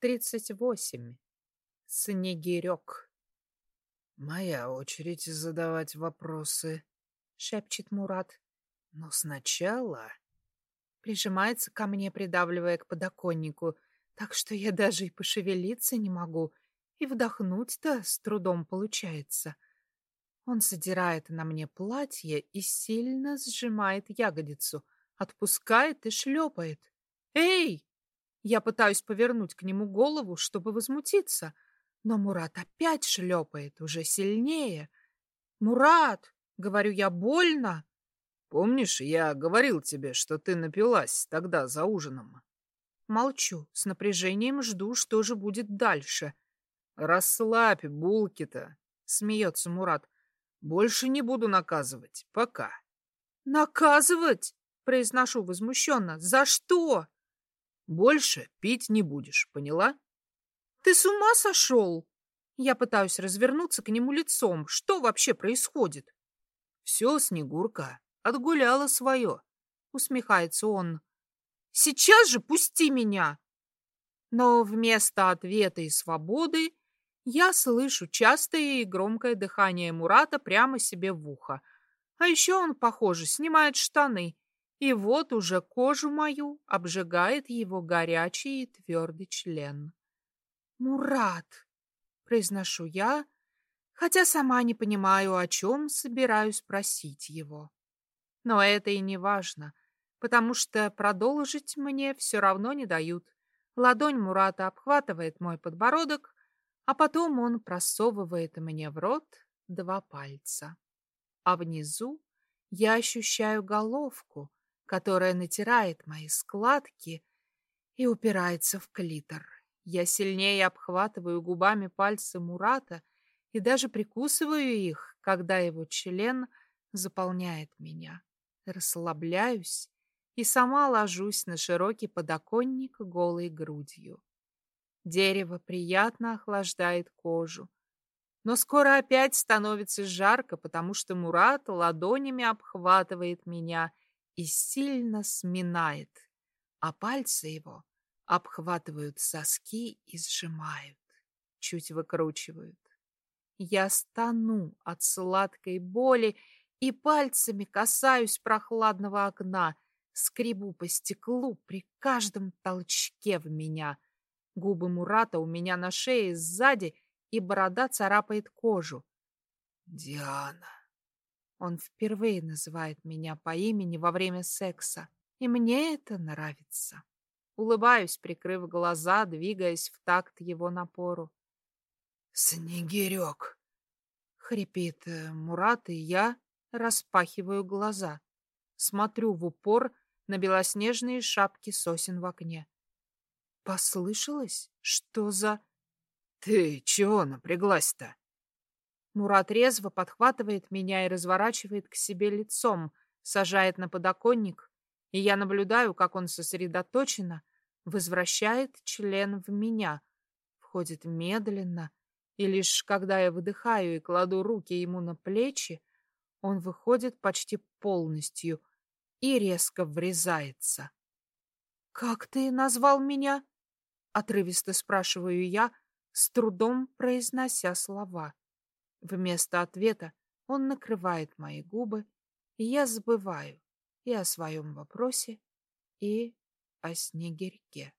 тридцать восемь. Снегирек. «Моя очередь задавать вопросы», — шепчет Мурат. «Но сначала...» Прижимается ко мне, придавливая к подоконнику, так что я даже и пошевелиться не могу, и вдохнуть-то с трудом получается. Он задирает на мне платье и сильно сжимает ягодицу, отпускает и шлепает. «Эй!» Я пытаюсь повернуть к нему голову, чтобы возмутиться, но Мурат опять шлепает, уже сильнее. «Мурат!» — говорю я, больно. «Помнишь, я говорил тебе, что ты напилась тогда за ужином?» Молчу, с напряжением жду, что же будет дальше. «Расслабь булки-то!» — смеется Мурат. «Больше не буду наказывать. Пока». «Наказывать?» — произношу возмущенно. «За что?» Больше пить не будешь, поняла? Ты с ума сошел? Я пытаюсь развернуться к нему лицом. Что вообще происходит? Все, Снегурка, отгуляла свое. Усмехается он. Сейчас же пусти меня. Но вместо ответа и свободы я слышу частое и громкое дыхание Мурата прямо себе в ухо. А еще он, похоже, снимает штаны и вот уже кожу мою обжигает его горячий и твердый член. «Мурат!» — произношу я, хотя сама не понимаю, о чем собираюсь просить его. Но это и не важно, потому что продолжить мне все равно не дают. Ладонь Мурата обхватывает мой подбородок, а потом он просовывает мне в рот два пальца. А внизу я ощущаю головку, которая натирает мои складки и упирается в клитор. Я сильнее обхватываю губами пальцы Мурата и даже прикусываю их, когда его член заполняет меня. Расслабляюсь и сама ложусь на широкий подоконник голой грудью. Дерево приятно охлаждает кожу. Но скоро опять становится жарко, потому что Мурат ладонями обхватывает меня и сильно сминает, а пальцы его обхватывают соски и сжимают, чуть выкручивают. Я стану от сладкой боли и пальцами касаюсь прохладного окна, скребу по стеклу при каждом толчке в меня. Губы Мурата у меня на шее сзади, и борода царапает кожу. «Диана!» Он впервые называет меня по имени во время секса, и мне это нравится. Улыбаюсь, прикрыв глаза, двигаясь в такт его напору. «Снегирек!» — хрипит э, Мурат, и я распахиваю глаза. Смотрю в упор на белоснежные шапки сосен в окне. Послышалось? Что за... «Ты чего напряглась-то?» Мурат резво подхватывает меня и разворачивает к себе лицом, сажает на подоконник, и я наблюдаю, как он сосредоточенно возвращает член в меня, входит медленно, и лишь когда я выдыхаю и кладу руки ему на плечи, он выходит почти полностью и резко врезается. «Как ты назвал меня?» — отрывисто спрашиваю я, с трудом произнося слова. Вместо ответа он накрывает мои губы, и я забываю и о своем вопросе, и о снегирьке.